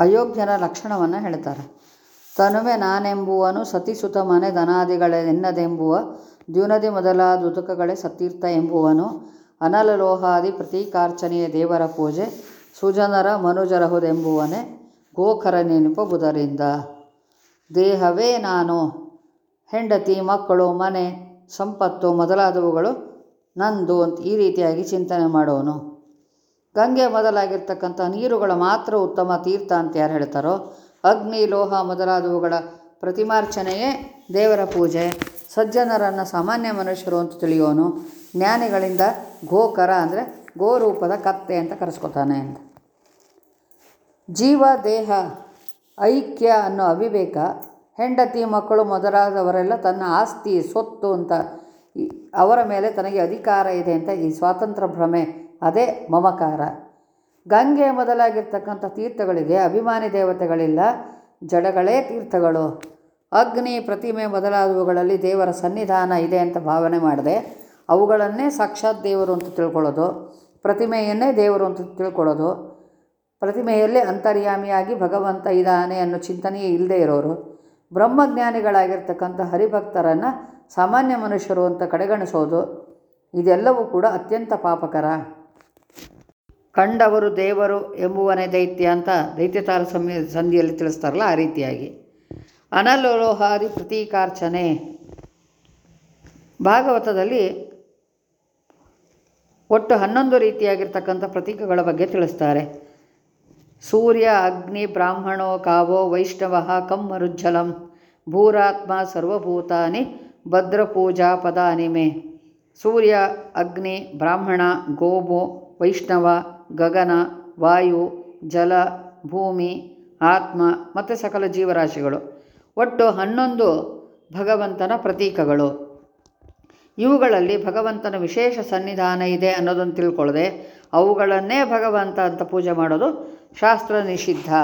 ಅಯೋಗ್ಯನ ಲಕ್ಷಣವನ್ನು ಹೇಳ್ತಾರೆ. ತನುವೆ ನಾನೆಂಬುವನು ಸತಿಸುತ ಮನೆ ಧನಾದಿಗಳೆನ್ನದೆಂಬುವ ದ್ಯುನದಿ ಮೊದಲಾದ ಉದುಕಗಳೇ ಸತೀರ್ಥ ಎಂಬುವನು, ಅನಲಲೋಹಾದಿ ಪ್ರತೀಕಾರ್ಚನೆಯ ದೇವರ ಪೂಜೆ, ಸುಜನರ ಮನುಜರಹುದೆಂಬುವನೇ ಗೋಖರ ನೆನಪು ಬುಧರಿಂದ. ದೇಹವೇ ನಾನು, ಹೆಂಡತಿ, ಮಕ್ಕಳು, ಮನೆ, ಸಂಪತ್ತು ಮೊದಲಾದವುಗಳು ನಂದು ಅಂತ ಈ ರೀತಿಯಾಗಿ ಚಿಂತನೆ ಮಾಡೋನು. ಗಂಗೆ ಮೊದಲಾಗಿರ್ತಕ್ಕಂಥ ನೀರುಗಳು ಮಾತ್ರ ಉತ್ತಮ ತೀರ್ಥ ಅಂತ ಯಾರು ಹೇಳ್ತಾರೋ? ಅಗ್ನಿ, ಲೋಹ ಮೊದಲಾದವುಗಳ ಪ್ರತಿಮಾರ್ಚನೆಯೇ ದೇವರ ಪೂಜೆ. ಸಜ್ಜನರನ್ನು ಸಾಮಾನ್ಯ ಮನುಷ್ಯರು ಅಂತ ತಿಳಿಯೋನು. ಜ್ಞಾನಿಗಳಿಂದ ಗೋಕರ ಅಂದರೆ ಗೋರೂಪದ ಕತ್ತೆ ಅಂತ ಕರೆಸ್ಕೊತಾನೆ ಅಂತ. ಜೀವ, ದೇಹ, ಐಕ್ಯ ಅನ್ನೋ ಅವಿವೇಕ ಹೆಂಡತಿ, ಮಕ್ಕಳು ಮೊದಲಾದವರೆಲ್ಲ ತನ್ನ ಆಸ್ತಿ, ಸೊತ್ತು ಅಂತ ಅವರ ಮೇಲೆ ತನಗೆ ಅಧಿಕಾರ ಇದೆ ಅಂತ ಈ ಸ್ವಾತಂತ್ರ್ಯ ಭ್ರಮೆ ಅದೇ ಮಮಕಾರ. ಗಂಗೆ ಮೊದಲಾಗಿರ್ತಕ್ಕಂಥ ತೀರ್ಥಗಳಿಗೆ ಅಭಿಮಾನಿ ದೇವತೆಗಳಿಲ್ಲ, ಜಡಗಳೇ ತೀರ್ಥಗಳು. ಅಗ್ನಿ ಪ್ರತಿಮೆ ಮೊದಲಾದವುಗಳಲ್ಲಿ ದೇವರ ಸನ್ನಿಧಾನ ಇದೆ ಅಂತ ಭಾವನೆ ಮಾಡಿದೆ. ಅವುಗಳನ್ನೇ ಸಾಕ್ಷಾತ್ ದೇವರು ಅಂತ ತಿಳ್ಕೊಳ್ಳೋದು, ಪ್ರತಿಮೆಯನ್ನೇ ದೇವರು ಅಂತ ತಿಳ್ಕೊಳ್ಳೋದು. ಪ್ರತಿಮೆಯಲ್ಲಿ ಅಂತರ್ಯಾಮಿಯಾಗಿ ಭಗವಂತ ಇದ್ದಾನೆ ಅನ್ನೋ ಚಿಂತನೆಯೇ ಇಲ್ಲದೆ ಇರೋರು. ಬ್ರಹ್ಮಜ್ಞಾನಿಗಳಾಗಿರ್ತಕ್ಕಂಥ ಹರಿಭಕ್ತರನ್ನು ಸಾಮಾನ್ಯ ಮನುಷ್ಯರು ಅಂತ ಕಡೆಗಣಿಸೋದು, ಇದೆಲ್ಲವೂ ಕೂಡ ಅತ್ಯಂತ ಪಾಪಕರ. ಕಂಡವರು ದೇವರು ಎಂಬುವನೇ ದೈತ್ಯ ಅಂತ ದೈತ್ಯತಾರ ಸಂಧಿಯಲ್ಲಿ ತಿಳಿಸ್ತಾರಲ್ಲ ಆ ರೀತಿಯಾಗಿ. ಅನಲೋಹಾದಿ ಪ್ರತೀಕಾರ್ಚನೆ. ಭಾಗವತದಲ್ಲಿ ಒಟ್ಟು ಹನ್ನೊಂದು ರೀತಿಯಾಗಿರ್ತಕ್ಕಂಥ ಪ್ರತೀಕಗಳ ಬಗ್ಗೆ ತಿಳಿಸ್ತಾರೆ. ಸೂರ್ಯ, ಅಗ್ನಿ, ಬ್ರಾಹ್ಮಣೋ, ಕಾವೋ, ವೈಷ್ಣವ ಕಮ್ಮರುಜ್ಜಲಂ ಭೂರಾತ್ಮ, ಸರ್ವಭೂತಾನಿ, ಭದ್ರಪೂಜಾ ಪದಾನಿ ಮೇ ಸೂರ್ಯ, ಅಗ್ನಿ, ಬ್ರಾಹ್ಮಣ, ಗೋಮು, ವೈಷ್ಣವ ಗಗನ, ವಾಯು, ಜಲ, ಭೂಮಿ, ಆತ್ಮ ಮತ್ತು ಸಕಲ ಜೀವರಾಶಿಗಳು. ಒಟ್ಟು ಹನ್ನೊಂದು ಭಗವಂತನ ಪ್ರತೀಕಗಳು. ಇವುಗಳಲ್ಲಿ ಭಗವಂತನ ವಿಶೇಷ ಸನ್ನಿಧಾನ ಇದೆ ಅನ್ನೋದನ್ನು ತಿಳ್ಕೊಳ್ಳದೆ ಅವುಗಳನ್ನೇ ಭಗವಂತ ಅಂತ ಪೂಜೆ ಮಾಡೋದು ಶಾಸ್ತ್ರ ನಿಷಿದ್ಧ.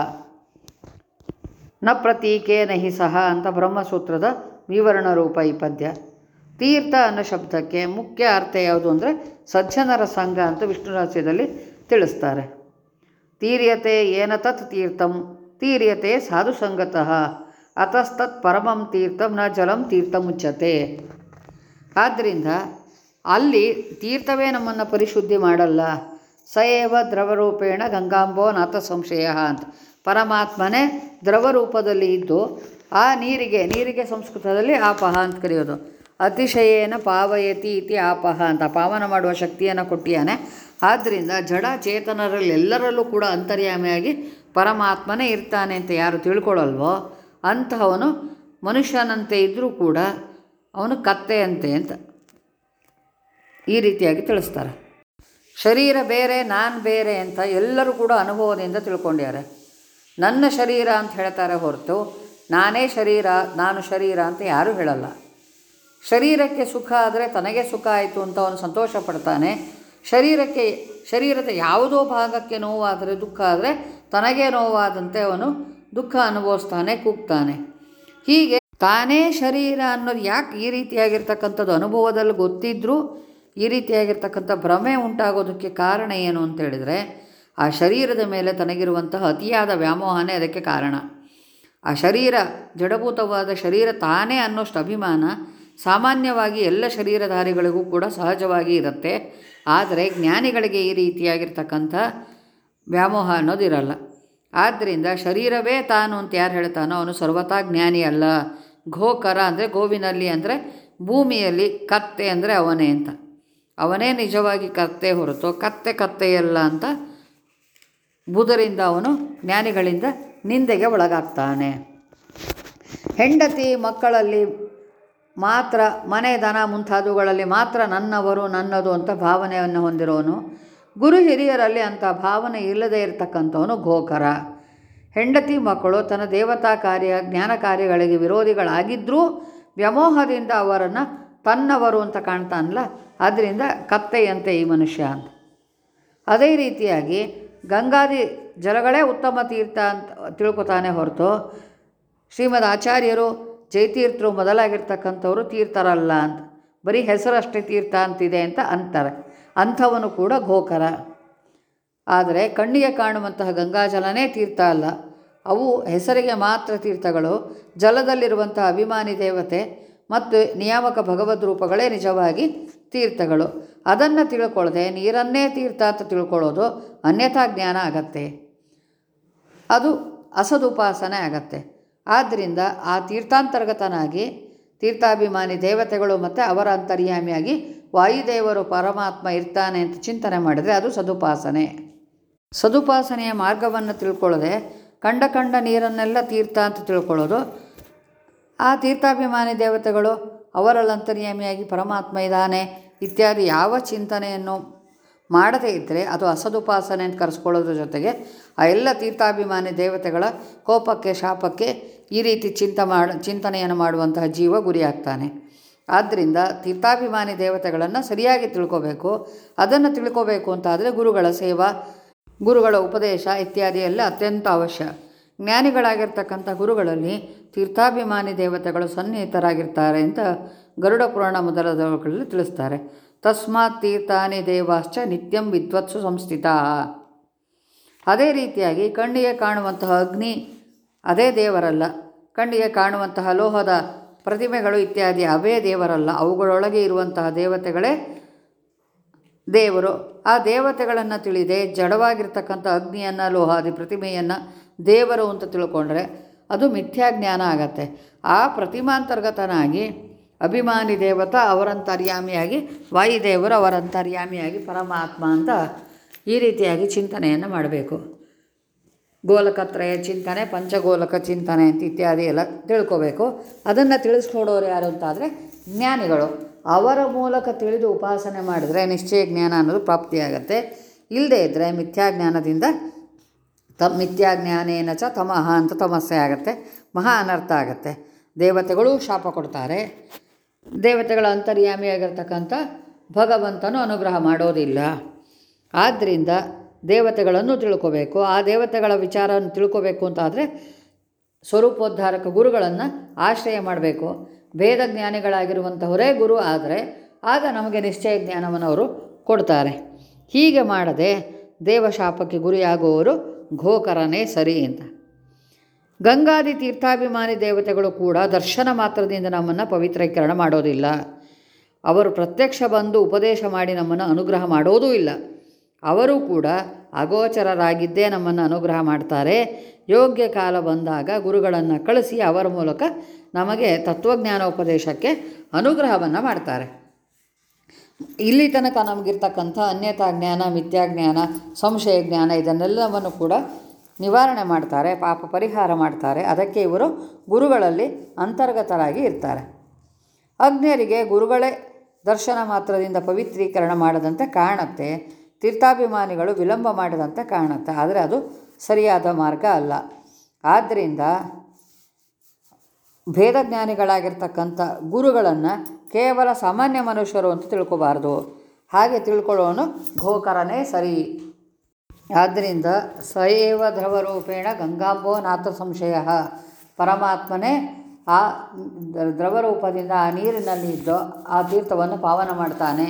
ನ ಪ್ರತೀಕೆ ನಹಿ ಸಹ ಅಂತ ಬ್ರಹ್ಮಸೂತ್ರದ ವಿವರಣ ರೂಪ ಈ ಪದ್ಯ. ತೀರ್ಥ ಅನ್ನೋ ಶಬ್ದಕ್ಕೆ ಮುಖ್ಯ ಅರ್ಥ ಯಾವುದು ಅಂದರೆ ಸಜ್ಜನರ ಸಂಘ ಅಂತ ವಿಷ್ಣು ರಹಸ್ಯದಲ್ಲಿ ತಿಳಿಸ್ತಾರೆ. ತೀರ್ಯತೆ ಏನ ತತ್ ತೀರ್ಥಂ? ತೀರ್ಯತೆ ಸಾಧು ಸಂಗತಃ. ಅತಸ್ತತ್ ಪರಮಂ ತೀರ್ಥಂ ನ ಜಲಂ ತೀರ್ಥ ಮುಚ್ಚತೆ ಆದ್ದರಿಂದ ಅಲ್ಲಿ ತೀರ್ಥವೇ ನಮ್ಮನ್ನು ಪರಿಶುದ್ಧಿ ಮಾಡಲ್ಲ. ಸಯೇವ ದ್ರವರೂಪೇಣ ಗಂಗಾಂಬೋ ನಾಥ ಸಂಶಯ ಅಂತ. ಪರಮಾತ್ಮನೇ ದ್ರವರೂಪದಲ್ಲಿ ಇದ್ದು ಆ ನೀರಿಗೆ ನೀರಿಗೆ ಸಂಸ್ಕೃತದಲ್ಲಿ ಆಪಹ ಅಂತ ಕರೆಯೋದು. ಅತಿಶಯೇನ ಪಾವಯತಿ ಇತಿ ಆಪಹ ಅಂತ ಪಾವನ ಮಾಡುವ ಶಕ್ತಿಯನ್ನು ಕೊಟ್ಟಿಯಾನೆ. ಆದ್ದರಿಂದ ಜಡ ಚೇತನರಲ್ಲೆಲ್ಲರಲ್ಲೂ ಕೂಡ ಅಂತರ್ಯಾಮಿಯಾಗಿ ಪರಮಾತ್ಮನೇ ಇರ್ತಾನೆ ಅಂತ ಯಾರು ತಿಳ್ಕೊಳ್ಳಲ್ವೋ ಅಂತಹವನು ಮನುಷ್ಯನಂತೆ ಇದ್ದರೂ ಕೂಡ ಅವನು ಕತ್ತೆಯಂತೆ ಅಂತ ಈ ರೀತಿಯಾಗಿ ತಿಳಿಸ್ತಾರೆ. ಶರೀರ ಬೇರೆ, ನಾನು ಬೇರೆ ಅಂತ ಎಲ್ಲರೂ ಕೂಡ ಅನುಭವದಿಂದ ತಿಳ್ಕೊಂಡಿದ್ದಾರೆ. ನನ್ನ ಶರೀರ ಅಂತ ಹೇಳ್ತಾರೆ ಹೊರತು ನಾನೇ ಶರೀರ, ನಾನು ಶರೀರ ಅಂತ ಯಾರೂ ಹೇಳಲ್ಲ. ಶರೀರಕ್ಕೆ ಸುಖ ಆದರೆ ತನಗೆ ಸುಖ ಆಯಿತು ಅಂತ ಅವನು ಸಂತೋಷ ಪಡ್ತಾನೆ ಶರೀರಕ್ಕೆ, ಶರೀರದ ಯಾವುದೋ ಭಾಗಕ್ಕೆ ನೋವಾದರೆ ದುಃಖ ಆದರೆ ತನಗೇ ನೋವಾದಂತೆ ಅವನು ದುಃಖ ಅನುಭವಿಸ್ತಾನೆ, ಕೂಗ್ತಾನೆ. ಹೀಗೆ ತಾನೇ ಶರೀರ ಅನ್ನೋದು ಯಾಕೆ ಈ ರೀತಿಯಾಗಿರ್ತಕ್ಕಂಥದ್ದು ಅನುಭವದಲ್ಲಿ ಗೊತ್ತಿದ್ದರೂ ಈ ರೀತಿಯಾಗಿರ್ತಕ್ಕಂಥ ಭ್ರಮೆ ಉಂಟಾಗೋದಕ್ಕೆ ಕಾರಣ ಏನು ಅಂತ ಹೇಳಿದರೆ ಆ ಶರೀರದ ಮೇಲೆ ತನಗಿರುವಂತಹ ಅತಿಯಾದ ವ್ಯಾಮೋಹನೇ ಅದಕ್ಕೆ ಕಾರಣ. ಆ ಶರೀರ, ಜಡಭೂತವಾದ ಶರೀರ ತಾನೇ ಅನ್ನೋಷ್ಟು ಅಭಿಮಾನ ಸಾಮಾನ್ಯವಾಗಿ ಎಲ್ಲ ಶರೀರಧಾರಿಗಳಿಗೂ ಕೂಡ ಸಹಜವಾಗಿ ಇರುತ್ತೆ. ಆದರೆ ಜ್ಞಾನಿಗಳಿಗೆ ಈ ರೀತಿಯಾಗಿರ್ತಕ್ಕಂಥ ವ್ಯಾಮೋಹ ಅನ್ನೋದು ಇರಲ್ಲ. ಆದ್ದರಿಂದ ಶರೀರವೇ ತಾನು ಅಂತ ಯಾರು ಹೇಳ್ತಾನೋ ಅವನು ಸರ್ವತಾ ಜ್ಞಾನಿ ಅಲ್ಲ. ಘೋಕರ ಅಂದರೆ ಗೋವಿನಲ್ಲಿ ಅಂದರೆ ಭೂಮಿಯಲ್ಲಿ ಕತ್ತೆ ಅಂದರೆ ಅವನೇ ಅಂತ. ಅವನೇ ನಿಜವಾಗಿ ಕತ್ತೆ ಹೊರತು ಕತ್ತೆ ಕತ್ತೆಯಲ್ಲ ಅಂತ ಬುಧರಿಂದ ಅವನು ಜ್ಞಾನಿಗಳಿಂದ ನಿಂದೆಗೆ ಒಳಗಾಗ್ತಾನೆ. ಹೆಂಡತಿ ಮಕ್ಕಳಲ್ಲಿ ಮಾತ್ರ ಮನೆ ದನ ಮುಂತಾದವುಗಳಲ್ಲಿ ಮಾತ್ರ ನನ್ನವರು ನನ್ನದು ಅಂತ ಭಾವನೆಯನ್ನು ಹೊಂದಿರೋನು. ಗುರು ಹಿರಿಯರಲ್ಲಿ ಅಂಥ ಭಾವನೆ ಇಲ್ಲದೇ ಇರತಕ್ಕಂಥವನು ಗೋಕರ ಹೆಂಡತಿ ಮಕ್ಕಳು ತನ್ನ ದೇವತಾ ಕಾರ್ಯ, ಜ್ಞಾನ ಕಾರ್ಯಗಳಿಗೆ ವಿರೋಧಿಗಳಾಗಿದ್ದರೂ ವ್ಯಾಮೋಹದಿಂದ ಅವರನ್ನು ತನ್ನವರು ಅಂತ ಕಾಣ್ತಾನಲ್ಲ ಅದರಿಂದ ಕತ್ತೆಯಂತೆ ಈ ಮನುಷ್ಯ ಅಂತ. ಅದೇ ರೀತಿಯಾಗಿ ಗಂಗಾದಿ ಜಲಗಳೇ ಉತ್ತಮ ತೀರ್ಥ ಅಂತ ತಿಳ್ಕೊತಾನೆ ಹೊರತು ಶ್ರೀಮದ್ ಆಚಾರ್ಯರು ಜಯತೀರ್ಥರು ಮೊದಲಾಗಿರ್ತಕ್ಕಂಥವರು ತೀರ್ಥರಲ್ಲ ಅಂತ. ಬರೀ ಹೆಸರಷ್ಟೇ ತೀರ್ಥ ಅಂತಿದೆ ಅಂತ ಅಂತಾರೆ. ಅಂಥವನು ಕೂಡ ಗೋಕರ. ಆದರೆ ಕಣ್ಣಿಗೆ ಕಾಣುವಂತಹ ಗಂಗಾಜಲನೇ ತೀರ್ಥ ಅಲ್ಲ. ಅವು ಹೆಸರಿಗೆ ಮಾತ್ರ ತೀರ್ಥಗಳು. ಜಲದಲ್ಲಿರುವಂತಹ ಅಭಿಮಾನಿ ದೇವತೆ ಮತ್ತು ನಿಯಾಮಕ ಭಗವದ್ ರೂಪಗಳೇ ನಿಜವಾಗಿ ತೀರ್ಥಗಳು. ಅದನ್ನು ತಿಳ್ಕೊಳ್ಳದೆ ನೀರನ್ನೇ ತೀರ್ಥ ಅಂತ ತಿಳ್ಕೊಳ್ಳೋದು ಅನ್ಯಥಾ ಜ್ಞಾನ ಆಗತ್ತೆ. ಅದು ಅಸದುಪಾಸನೆ ಆಗತ್ತೆ. ಆದ್ದರಿಂದ ಆ ತೀರ್ಥಾಂತರ್ಗತನಾಗಿ ತೀರ್ಥಾಭಿಮಾನಿ ದೇವತೆಗಳು ಮತ್ತು ಅವರ ಅಂತರ್ಯಾಮಿಯಾಗಿ ವಾಯುದೇವರು ಪರಮಾತ್ಮ ಇರ್ತಾನೆ ಅಂತ ಚಿಂತನೆ ಮಾಡಿದರೆ ಅದು ಸದುಪಾಸನೆ. ಸದುಪಾಸನೆಯ ಮಾರ್ಗವನ್ನು ತಿಳ್ಕೊಳ್ಳದೆ ಕಂಡ ಕಂಡ ನೀರನ್ನೆಲ್ಲ ತೀರ್ಥ ಅಂತ ತಿಳ್ಕೊಳ್ಳೋದು. ಆ ತೀರ್ಥಾಭಿಮಾನಿ ದೇವತೆಗಳು ಅವರಲ್ಲಿ ಅಂತರ್ಯಾಮಿಯಾಗಿ ಪರಮಾತ್ಮ ಇದ್ದಾನೆ ಇತ್ಯಾದಿ ಯಾವ ಚಿಂತನೆಯನ್ನು ಮಾಡದೇ ಇದ್ದರೆ ಅದು ಅಸದುಪಾಸನೆ ಅಂತ ಕರೆಸ್ಕೊಳ್ಳೋದ್ರ ಜೊತೆಗೆ ಆ ಎಲ್ಲ ತೀರ್ಥಾಭಿಮಾನಿ ದೇವತೆಗಳ ಕೋಪಕ್ಕೆ, ಶಾಪಕ್ಕೆ ಈ ರೀತಿ ಚಿಂತ ಮಾಡ, ಚಿಂತನೆಯನ್ನು ಮಾಡುವಂತಹ ಜೀವ ಗುರಿಯಾಗ್ತಾನೆ. ಆದ್ದರಿಂದ ತೀರ್ಥಾಭಿಮಾನಿ ದೇವತೆಗಳನ್ನು ಸರಿಯಾಗಿ ತಿಳ್ಕೋಬೇಕು. ಅದನ್ನು ತಿಳ್ಕೋಬೇಕು ಅಂತಾದರೆ ಗುರುಗಳ ಸೇವಾ, ಗುರುಗಳ ಉಪದೇಶ ಇತ್ಯಾದಿ ಎಲ್ಲ ಅತ್ಯಂತ ಅವಶ್ಯ. ಜ್ಞಾನಿಗಳಾಗಿರ್ತಕ್ಕಂಥ ಗುರುಗಳಲ್ಲಿ ತೀರ್ಥಾಭಿಮಾನಿ ದೇವತೆಗಳು ಸನ್ನಿಹಿತರಾಗಿರ್ತಾರೆ ಅಂತ ಗರುಡ ಪುರಾಣ ಮೊದಲಾದವುಗಳಲ್ಲಿ ತಿಳಿಸ್ತಾರೆ. ತಸ್ಮಾತ್ ತೀರ್ಥಾನಿ ದೇವಾಶ್ಚ ನಿತ್ಯಂ ವಿದ್ವತ್ಸು ಸಂಸ್ಥಿತ. ಅದೇ ರೀತಿಯಾಗಿ ಕಣ್ಣಿಗೆ ಕಾಣುವಂತಹ ಅಗ್ನಿ ಅದೇ ದೇವರಲ್ಲ. ಕಣ್ಣಿಗೆ ಕಾಣುವಂತಹ ಲೋಹದ ಪ್ರತಿಮೆಗಳು ಇತ್ಯಾದಿ ಅವೇ ದೇವರಲ್ಲ. ಅವುಗಳೊಳಗೆ ಇರುವಂತಹ ದೇವತೆಗಳೇ ದೇವರು. ಆ ದೇವತೆಗಳನ್ನು ತಿಳಿದೆ, ಜಡವಾಗಿರ್ತಕ್ಕಂಥ ಅಗ್ನಿಯನ್ನು, ಲೋಹಾದಿ ಪ್ರತಿಮೆಯನ್ನು ದೇವರು ಅಂತ ತಿಳ್ಕೊಂಡ್ರೆ ಅದು ಮಿಥ್ಯಾಜ್ಞಾನ ಆಗತ್ತೆ. ಆ ಪ್ರತಿಮಾಂತರ್ಗತನಾಗಿ ಅಭಿಮಾನಿ ದೇವತ ಅವರಂತರ್ಯಾಮಿಯಾಗಿ, ವಾಯುದೇವರು ಅವರಂತರ್ಯಾಮಿಯಾಗಿ ಪರಮಾತ್ಮ ಅಂತ ಈ ರೀತಿಯಾಗಿ ಚಿಂತನೆಯನ್ನು ಮಾಡಬೇಕು. ಗೋಲಕತ್ರಯ ಚಿಂತನೆ, ಪಂಚಗೋಲಕ ಚಿಂತನೆ ಅಂತ ಇತ್ಯಾದಿ ಎಲ್ಲ ತಿಳ್ಕೋಬೇಕು. ಅದನ್ನು ತಿಳಿಸ್ಕೊಡೋರು ಯಾರು ಅಂತಾದರೆ ಜ್ಞಾನಿಗಳು. ಅವರ ಮೂಲಕ ತಿಳಿದು ಉಪಾಸನೆ ಮಾಡಿದರೆ ನಿಶ್ಚಯ ಜ್ಞಾನ ಅನ್ನೋದು ಪ್ರಾಪ್ತಿಯಾಗತ್ತೆ ಇಲ್ಲದೇ ಇದ್ದರೆ ಮಿಥ್ಯಾಜ್ಞಾನದಿಂದ ತ ಮಿಥ್ಯಾಜ್ಞಾನೇನ ಚ ತಮಃ ಅಂತ ತಮಸ್ಸೆ ಆಗುತ್ತೆ. ಮಹಾ ಅನರ್ಥ ಆಗುತ್ತೆ. ದೇವತೆಗಳು ಶಾಪ ಕೊಡ್ತಾರೆ. ದೇವತೆಗಳ ಅಂತರ್ಯಾಮಿಯಾಗಿರ್ತಕ್ಕಂಥ ಭಗವಂತನು ಅನುಗ್ರಹ ಮಾಡೋದಿಲ್ಲ. ಆದ್ದರಿಂದ ದೇವತೆಗಳನ್ನು ತಿಳ್ಕೋಬೇಕು. ಆ ದೇವತೆಗಳ ವಿಚಾರವನ್ನು ತಿಳ್ಕೋಬೇಕು ಅಂತಾದರೆ ಸ್ವರೂಪೋದ್ಧಾರಕ ಗುರುಗಳನ್ನು ಆಶ್ರಯ ಮಾಡಬೇಕು. ಭೇದ ಜ್ಞಾನಿಗಳಾಗಿರುವಂಥವರೇ ಗುರು ಆದರೆ ಆಗ ನಮಗೆ ನಿಶ್ಚಯ ಜ್ಞಾನವನ್ನು ಅವರು ಕೊಡ್ತಾರೆ. ಹೀಗೆ ಮಾಡದೆ ದೇವಶಾಪಕ್ಕೆ ಗುರಿಯಾಗುವವರು ಘೋಕರನೇ ಸರಿ ಅಂತ. ಗಂಗಾದಿ ತೀರ್ಥಾಭಿಮಾನಿ ದೇವತೆಗಳು ಕೂಡ ದರ್ಶನ ಮಾತ್ರದಿಂದ ನಮ್ಮನ್ನು ಪವಿತ್ರೀಕರಣ ಮಾಡೋದಿಲ್ಲ. ಅವರು ಪ್ರತ್ಯಕ್ಷ ಬಂದು ಉಪದೇಶ ಮಾಡಿ ನಮ್ಮನ್ನು ಅನುಗ್ರಹ ಮಾಡೋದೂ ಇಲ್ಲ. ಅವರು ಕೂಡ ಅಗೋಚರರಾಗಿದ್ದೇ ನಮ್ಮನ್ನು ಅನುಗ್ರಹ ಮಾಡ್ತಾರೆ. ಯೋಗ್ಯ ಕಾಲ ಬಂದಾಗ ಗುರುಗಳನ್ನು ಕಳಿಸಿ ಅವರ ಮೂಲಕ ನಮಗೆ ತತ್ವಜ್ಞಾನೋಪದೇಶಕ್ಕೆ ಅನುಗ್ರಹವನ್ನು ಮಾಡ್ತಾರೆ. ಇಲ್ಲಿ ತನಕ ನಮಗಿರ್ತಕ್ಕಂಥ ಅನ್ಯತಾ ಜ್ಞಾನ ಮಿಥ್ಯಾಜ್ಞಾನ ಸಂಶಯ ಜ್ಞಾನ ಇದನ್ನೆಲ್ಲವನ್ನು ಕೂಡ ನಿವಾರಣೆ ಮಾಡ್ತಾರೆ, ಪಾಪ ಪರಿಹಾರ ಮಾಡ್ತಾರೆ. ಅದಕ್ಕೆ ಇವರು ಗುರುಗಳಲ್ಲಿ ಅಂತರ್ಗತರಾಗಿ ಇರ್ತಾರೆ. ಅಗ್ನಿಯರಿಗೆ ಗುರುಗಳೇ ದರ್ಶನ ಮಾತ್ರದಿಂದ ಪವಿತ್ರೀಕರಣ ಮಾಡದಂತೆ ಕಾಣುತ್ತೆ. ತೀರ್ಥಾಭಿಮಾನಿಗಳು ವಿಳಂಬ ಮಾಡದಂತೆ ಕಾಣುತ್ತೆ. ಆದರೆ ಅದು ಸರಿಯಾದ ಮಾರ್ಗ ಅಲ್ಲ. ಆದ್ದರಿಂದ ಭೇದಜ್ಞಾನಿಗಳಾಗಿರ್ತಕ್ಕಂಥ ಗುರುಗಳನ್ನು ಕೇವಲ ಸಾಮಾನ್ಯ ಮನುಷ್ಯರು ಅಂತ ತಿಳ್ಕೊಬಾರ್ದು. ಹಾಗೆ ತಿಳ್ಕೊಳ್ಳೋನು ಘೋಕರನೇ ಸರಿ. ಆದ್ದರಿಂದ ಸಯೇವ ದ್ರವರೂಪೇಣ ಗಂಗಾಂಬೋ ನಾಥ ಸಂಶಯ. ಪರಮಾತ್ಮನೇ ಆ ದ್ರವರೂಪದಿಂದ ಆ ನೀರಿನಲ್ಲಿ ಇದ್ದು ಆ ತೀರ್ಥವನ್ನು ಪಾವನ ಮಾಡ್ತಾನೆ.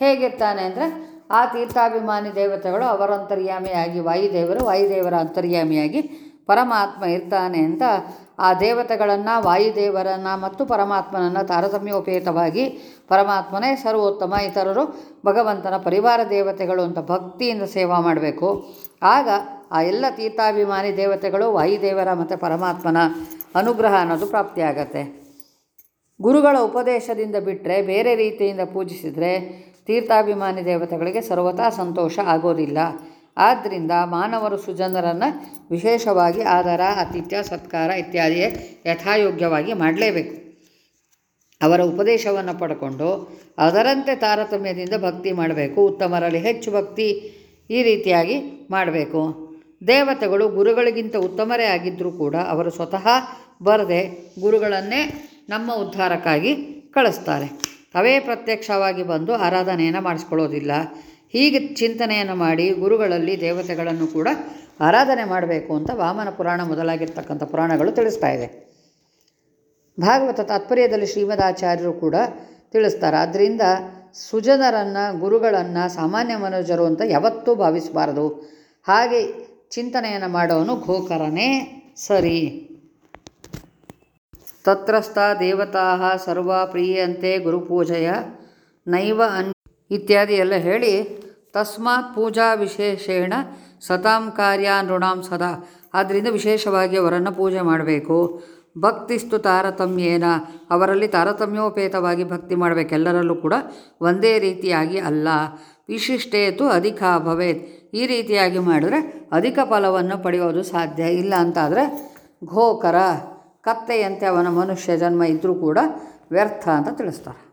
ಹೇಗಿರ್ತಾನೆ ಅಂದರೆ ಆ ತೀರ್ಥಾಭಿಮಾನಿ ದೇವತೆಗಳು ಅವರ ಅಂತರ್ಯಾಮಿಯಾಗಿ ವಾಯುದೇವರು ವಾಯುದೇವರ ಅಂತರ್ಯಾಮಿಯಾಗಿ ಪರಮಾತ್ಮ ಇರ್ತಾನೆ ಅಂತ ಆ ದೇವತೆಗಳನ್ನು, ವಾಯುದೇವರನ್ನು ಮತ್ತು ಪರಮಾತ್ಮನನ್ನು ತಾರತಮ್ಯೋಪೇತವಾಗಿ ಪರಮಾತ್ಮನೇ ಸರ್ವೋತ್ತಮ, ಇತರರು ಭಗವಂತನ ಪರಿವಾರ ದೇವತೆಗಳು ಅಂತ ಭಕ್ತಿಯಿಂದ ಸೇವಾ ಮಾಡಬೇಕು. ಆಗ ಆ ಎಲ್ಲ ತೀರ್ಥಾಭಿಮಾನಿ ದೇವತೆಗಳು ವಾಯುದೇವರ ಮತ್ತು ಪರಮಾತ್ಮನ ಅನುಗ್ರಹ ಅನ್ನೋದು ಪ್ರಾಪ್ತಿಯಾಗತ್ತೆ. ಗುರುಗಳ ಉಪದೇಶದಿಂದ ಬಿಟ್ಟರೆ ಬೇರೆ ರೀತಿಯಿಂದ ಪೂಜಿಸಿದರೆ ತೀರ್ಥಾಭಿಮಾನಿ ದೇವತೆಗಳಿಗೆ ಸರ್ವತಾ ಸಂತೋಷ ಆಗೋದಿಲ್ಲ. ಆದ್ದರಿಂದ ಮಾನವರು ಸುಜನರನ್ನು ವಿಶೇಷವಾಗಿ ಆದರ, ಆತಿಥ್ಯ, ಸತ್ಕಾರ ಇತ್ಯಾದಿಯೇ ಯಥಾಯೋಗ್ಯವಾಗಿ ಮಾಡಲೇಬೇಕು. ಅವರ ಉಪದೇಶವನ್ನು ಪಡ್ಕೊಂಡು ಅದರಂತೆ ತಾರತಮ್ಯದಿಂದ ಭಕ್ತಿ ಮಾಡಬೇಕು. ಉತ್ತಮರಲ್ಲಿ ಹೆಚ್ಚು ಭಕ್ತಿ ಈ ರೀತಿಯಾಗಿ ಮಾಡಬೇಕು. ದೇವತೆಗಳು ಗುರುಗಳಿಗಿಂತ ಉತ್ತಮರೇ ಆಗಿದ್ದರೂ ಕೂಡ ಅವರು ಸ್ವತಃ ಬರದೆ ಗುರುಗಳನ್ನೇ ನಮ್ಮ ಉದ್ಧಾರಕ್ಕಾಗಿ ಕಳಿಸ್ತಾರೆ. ಅವೇ ಪ್ರತ್ಯಕ್ಷವಾಗಿ ಬಂದು ಆರಾಧನೆಯನ್ನು ಮಾಡಿಸ್ಕೊಳ್ಳೋದಿಲ್ಲ. ಹೀಗೆ ಚಿಂತನೆಯನ್ನು ಮಾಡಿ ಗುರುಗಳಲ್ಲಿ ದೇವತೆಗಳನ್ನು ಕೂಡ ಆರಾಧನೆ ಮಾಡಬೇಕು ಅಂತ ವಾಮನ ಪುರಾಣ ಮೊದಲಾಗಿರ್ತಕ್ಕಂಥ ಪುರಾಣಗಳು ತಿಳಿಸ್ತಾ ಇದೆ. ಭಾಗವತ ತಾತ್ಪರ್ಯದಲ್ಲಿ ಶ್ರೀಮದಾಚಾರ್ಯರು ಕೂಡ ತಿಳಿಸ್ತಾರೆ. ಆದ್ದರಿಂದ ಸುಜನರನ್ನು, ಗುರುಗಳನ್ನು, ಸಾಮಾನ್ಯ ಮನುಜರು ಅಂತ ಯಾವತ್ತೂ ಭಾವಿಸಬಾರದು. ಹಾಗೆ ಚಿಂತನೆಯನ್ನು ಮಾಡೋನು ಘೋಕರನೇ ಸರಿ. ತತ್ರಸ್ಥ ದೇವತಾ ಸರ್ವ ಪ್ರಿಯಂತೆ ಗುರುಪೂಜೆಯ ನೈವ ಅನ್ ಇತ್ಯಾದಿ ಎಲ್ಲ ಹೇಳಿ ತಸ್ಮಾತ್ ಪೂಜಾ ವಿಶೇಷೇಣ ಸತಾಂ ಕಾರ್ಯ ನೃಣಾಂ ಸದಾ. ಆದ್ದರಿಂದ ವಿಶೇಷವಾಗಿ ಅವರನ್ನು ಪೂಜೆ ಮಾಡಬೇಕು. ಭಕ್ತಿಸ್ತು ತಾರತಮ್ಯೇನ. ಅವರಲ್ಲಿ ತಾರತಮ್ಯೋಪೇತವಾಗಿ ಭಕ್ತಿ ಮಾಡಬೇಕೆಲ್ಲರಲ್ಲೂ ಕೂಡ ಒಂದೇ ರೀತಿಯಾಗಿ ಅಲ್ಲ. ವಿಶಿಷ್ಟೇತು ಅಧಿಕ ಭವೇತ್. ಈ ರೀತಿಯಾಗಿ ಮಾಡಿದ್ರೆ ಅಧಿಕ ಫಲವನ್ನು ಪಡೆಯೋದು ಸಾಧ್ಯ ಇಲ್ಲ ಅಂತಾದರೆ ಘೋಕರ. ಕತ್ತೆಯಂತೆ ಅವನ ಮನುಷ್ಯ ಜನ್ಮ ಇದ್ದರೂ ಕೂಡ ವ್ಯರ್ಥ ಅಂತ ತಿಳಿಸ್ತಾರೆ.